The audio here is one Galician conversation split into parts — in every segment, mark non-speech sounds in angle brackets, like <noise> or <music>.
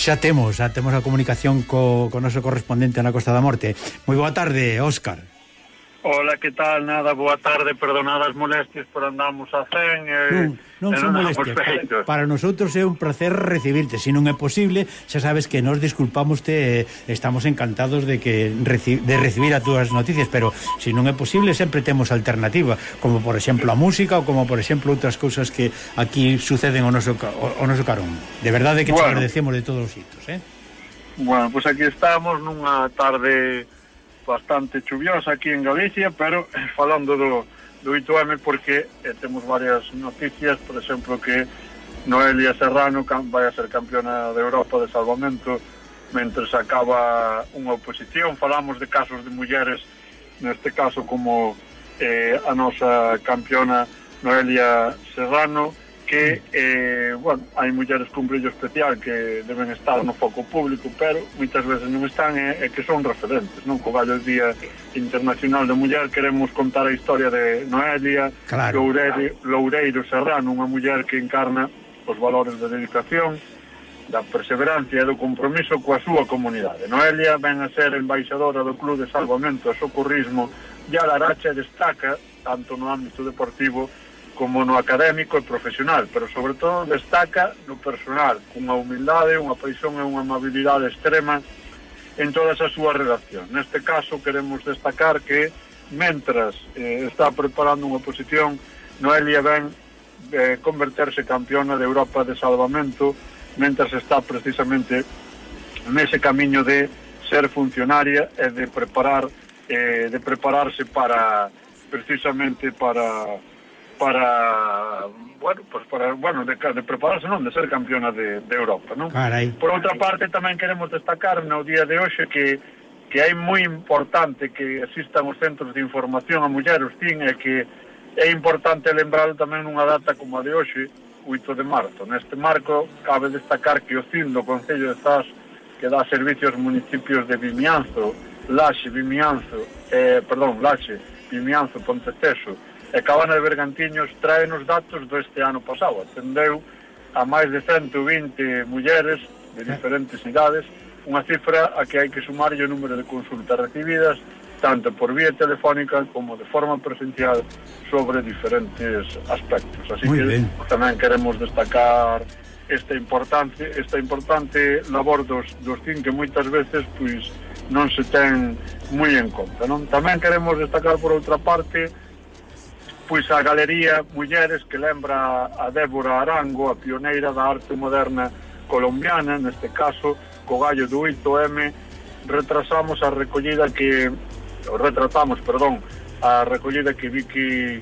xa temos, xa temos a comunicación co, co noso correspondente na Costa da Morte. Moi boa tarde, Óscar. Hola, que tal? Nada, boa tarde, perdonad as molestias por andamos a 100 e eh, non, non son molestias. <laughs> Para, Para nosotros é un placer recibirte, se si non é posible, xa sabes que nos disculpamos te, estamos encantados de que de recibir as túas noticias, pero se si non é posible sempre temos alternativa, como por exemplo a música ou como por exemplo outras cousas que aquí suceden o noso o, o noso carón. De verdade que bueno. te agradecemos de todos os xitos, eh? Bueno, pois pues aquí estamos nunha tarde bastante chuviosa aquí en Galicia, pero eh, falando do, do Ituame porque eh, temos varias noticias, por exemplo, que Noelia Serrano vai a ser campeona de Europa de salvamento mentre acaba unha oposición. Falamos de casos de mulleres, neste caso como eh, a nosa campeona Noelia Serrano, que, eh, bueno, hai mulleres con brillo especial que deben estar no foco público, pero moitas veces non están e, e que son referentes, non? Co gallo Día Internacional da Muller queremos contar a historia de Noelia, claro. Loureiro, Loureiro Serrano, unha muller que encarna os valores da dedicación, da perseverancia e do compromiso coa súa comunidade. Noelia ven a ser embaixadora do Club de Salvamento e Socorrismo e a Laracha destaca, tanto no ámbito deportivo, como no académico e profesional, pero sobre todo destaca no personal, cunha humildade, unha paixón e unha amabilidade extrema en todas as súas redacción. Neste caso queremos destacar que mentras eh, está preparando unha posición, Noelia ben eh, converterse campeona de Europa de salvamento, mentras está precisamente nese camiño de ser funcionaria e de preparar eh, de prepararse para precisamente para para bueno, pues para bueno, de, de prepararse non de ser campeona de, de Europa, non? Carai. Por outra parte tamén queremos destacar no día de hoxe que que hai moi importante que existan os centros de información a mulleres, tin, e que é importante lembrar tamén nunha data como a de hoxe, 8 de marzo. Neste marco, cabe destacar que o CIN do Concello de Zas, que dá servicios aos municipios de Vimianzo, Laxe, Vimianzo, eh, perdón, Laxe, Vimianzo, Ponteceso, e Cabana de Bergantiños trae nos datos do este ano pasado. Atendeu a máis de 120 mulleres de diferentes idades, unha cifra a que hai que sumarlle o número de consultas recibidas tanto por vía telefónica como de forma presencial sobre diferentes aspectos. Así Muy que bien. tamén queremos destacar esta importante esta importante labor dos, dos CIN que moitas veces pois non se ten moi en conta. Non? Tamén queremos destacar por outra parte Pois a Galería Mulleres que lembra a Débora Arango, a pioneira da arte moderna colombiana, neste caso, co gallo do 8M, retrasamos a recollida que retratamos, perdón, a recollida que Vicky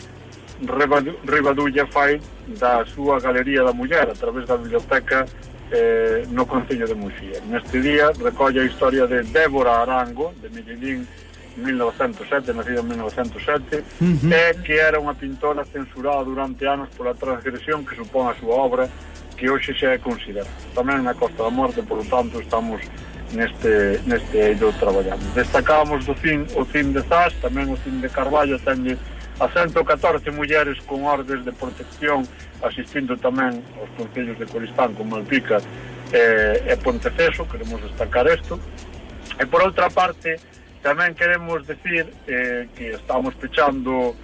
Rivadulla fai da súa Galería da Muller a través da biblioteca eh, no Concello de Muxía. Neste día recolle a historia de Débora Arango, de Medellín, 1907, nacido en 1907, uh -huh. e que era unha pintora censurada durante anos pola transgresión que supón a súa obra, que hoxe xa é considerada. Tamén na Costa da Morte, por lo tanto, estamos neste, neste eido traballando. Destacábamos do CIN, o CIN de Zas, tamén o CIN de Carballo tenlle a 114 mulleres con ordes de protección asistindo tamén aos concellos de Coristán con Malpica e, eh, e Ponteceso, queremos destacar isto. E por outra parte, Tamén queremos decir eh, que estamos pechando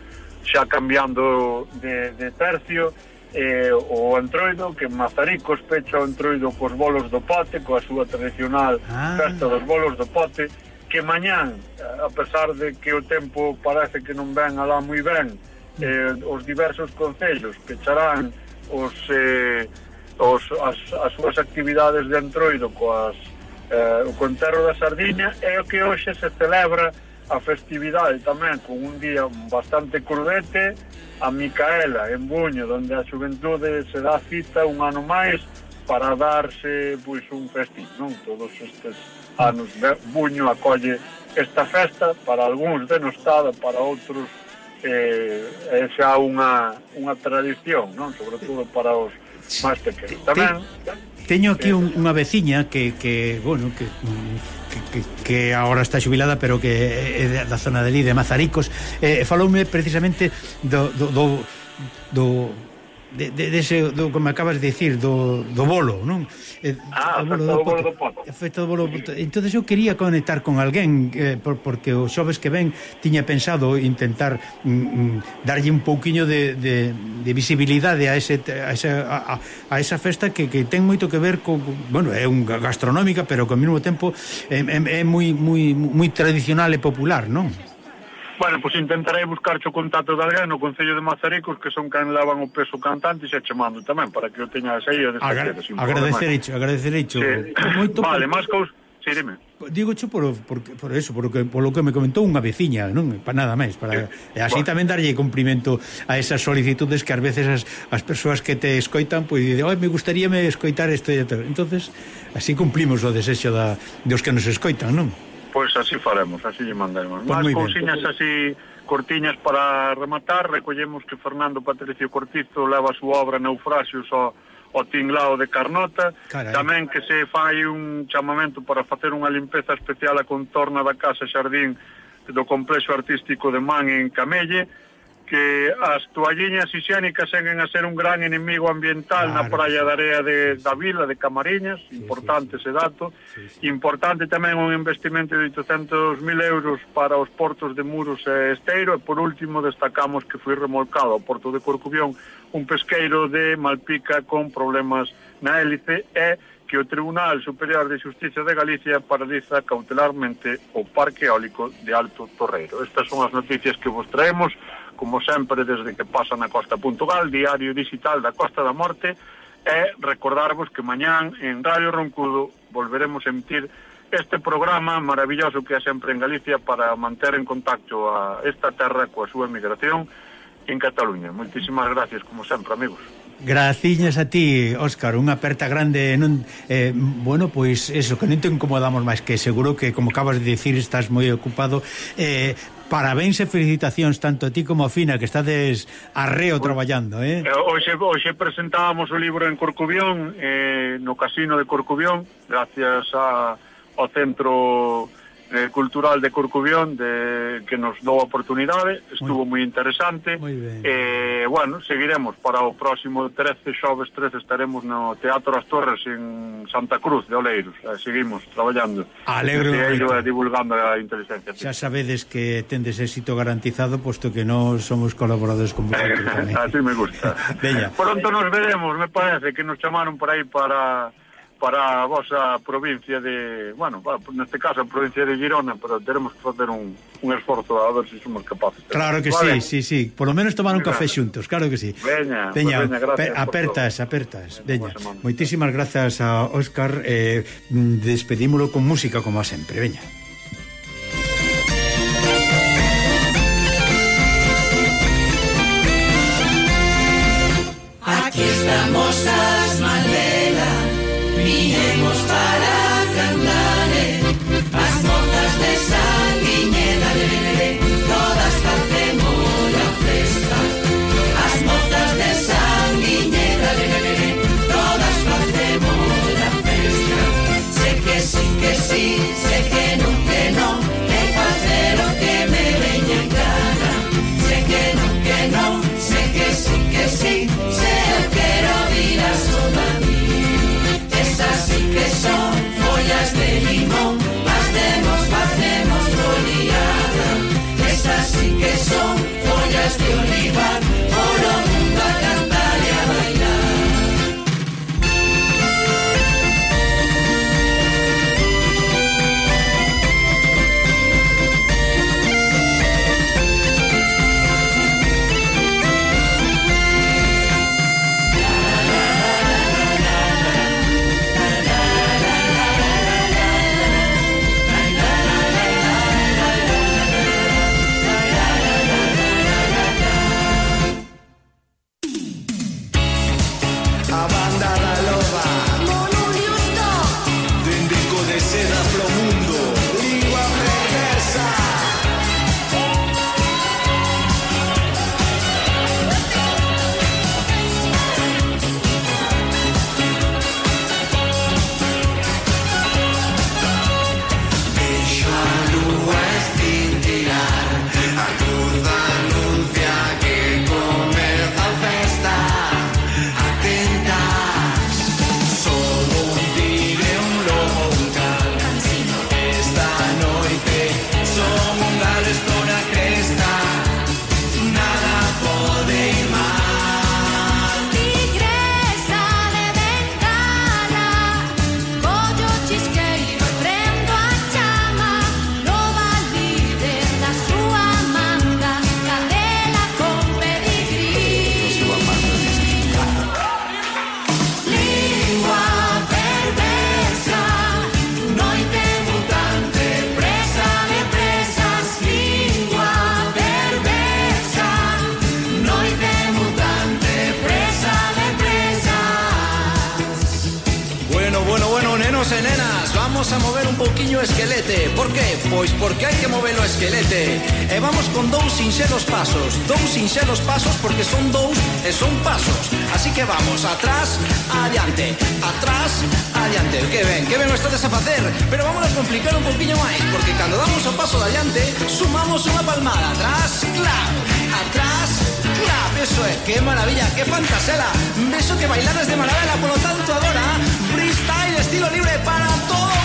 xa cambiando de, de tercio eh, o entroido que Mazaricos pecha o entroido cos bolos do pote, coa súa tradicional ah. festa dos bolos do pote que mañán, a pesar de que o tempo parece que non ven alá moi ben eh, os diversos concellos pecharán os, eh, os, as, as súas actividades de entroido coas eh, o Conterro da Sardiña é o que hoxe se celebra a festividade tamén con un día bastante crudete a Micaela en Buño, onde a xuventude se dá cita un ano máis para darse pois un festín, non? Todos estes anos Buño acolle esta festa para algúns denostada, para outros eh, é xa unha, unha tradición, non? Sobre todo para os máis pequenos. Tamén Teño aquí un, unha veciña que, que bueno, que, que, que agora está xubilada, pero que é da zona de Lí, de Mazaricos, eh, faloume precisamente do, do, do, do de, de, ese do que me acabas de dicir do, do bolo, non? Eh, ah, do bolo do, eh, bolo do poto. Efecto do bolo do poto. Entonces eu quería conectar con alguén eh, por, porque o xoves que ven tiña pensado intentar mm, mm, darlle un pouquiño de, de, de visibilidade a ese a esa, a, a esa festa que, que ten moito que ver co, bueno, é un gastronómica, pero que ao mesmo tempo é, é, é moi moi moi tradicional e popular, non? Bueno, pois intentarei buscarche o contacto de alguén no Concello de Mazaricos que son quen lavan o peso cantante e xa chamando tamén para que o teñas aí a Agra agradecer hecho Sí. Moito vale, máis cousas. Sí, dime. Digo cho por, por, por eso, por que, por lo que me comentou unha veciña, non? Para nada máis, para e así bueno. tamén darlle cumprimento a esas solicitudes que ás veces as, as persoas que te escoitan pois pues, dicen, "Oi, me gustaríame escoitar isto e tal." Entonces, así cumplimos o desexo da dos que nos escoitan, non? Pois así faremos, así lle mandaremos. Pois pues Más cousiñas así cortiñas para rematar, recollemos que Fernando Patricio Cortizo leva a súa obra Naufrasios ao, ao tinglao de Carnota, Carai. tamén que se fai un chamamento para facer unha limpeza especial a contorna da Casa Xardín do Complexo Artístico de Man en Camelle, que as toalliñas higiénicas seguen a ser un gran enemigo ambiental claro, na praia sí. da area de, da vila de Camariñas, sí, importante sí, ese dato, sí, sí. importante tamén un investimento de 800.000 euros para os portos de Muros e Esteiro, e por último destacamos que foi remolcado ao porto de Corcubión un pesqueiro de Malpica con problemas na hélice e que o Tribunal Superior de Justicia de Galicia paraliza cautelarmente o Parque Eólico de Alto Torreiro. Estas son as noticias que vos traemos como sempre, desde que pasa na Costa Puntugal, diario digital da Costa da Morte, e recordarvos que mañán en Radio Roncudo volveremos a emitir este programa maravilloso que é sempre en Galicia para manter en contacto a esta terra coa súa emigración en Cataluña. Moitísimas gracias, como sempre, amigos. Graciñas a ti, Óscar, unha aperta grande non eh, bueno, pois eso que non te incomodamos máis que seguro que como acabas de dicir estás moi ocupado. Eh, parabéns e felicitacións tanto a ti como a Fina que estades arreo bueno, traballando, eh. eh? Hoxe hoxe presentábamos o libro en Corcubión, eh, no casino de Corcubión, gracias a, ao centro eh, Cultural de Corcubión de, que nos dou a oportunidade, estuvo moi interesante. Eh, bueno, seguiremos para o próximo 13, xoves 13, estaremos no Teatro As Torres en Santa Cruz de Oleiros. Eh, seguimos traballando. Alegro. E aí, divulgando a inteligencia. Xa sabedes que tendes éxito garantizado, posto que non somos colaboradores con vosotros eh, tamén. Así me gusta. <laughs> Veña. Pronto nos veremos, me parece, que nos chamaron por aí para para a vosa provincia de, bueno, neste caso a provincia de Girona, pero teremos que facer un, un esforzo a ver se si somos capaces. Claro que vale. sí, sí, sí, por lo menos tomar un café xuntos, claro que sí. Veña, veña, pues veña gracias apertas, apertas, veña. Moitísimas grazas a Óscar, eh, mm, despedímolo con música como a sempre, veña. Hey. nenos e nenas, vamos a mover un pouquiño o esquelete. Por qué? Pois porque hai que mover o esquelete. E vamos con dous sinxelos pasos. Dous sinxelos pasos porque son dous e son pasos. Así que vamos, atrás, adiante, atrás, adiante. Que ben, que ben o estades a facer, pero vamos a complicar un pouquiño máis, porque cando damos o paso de adiante, sumamos unha palmada. Atrás, clap, atrás, clap. Eso é, que maravilla, que fantasela. Beso que bailares de maravela, por lo tanto agora estilo libre para todos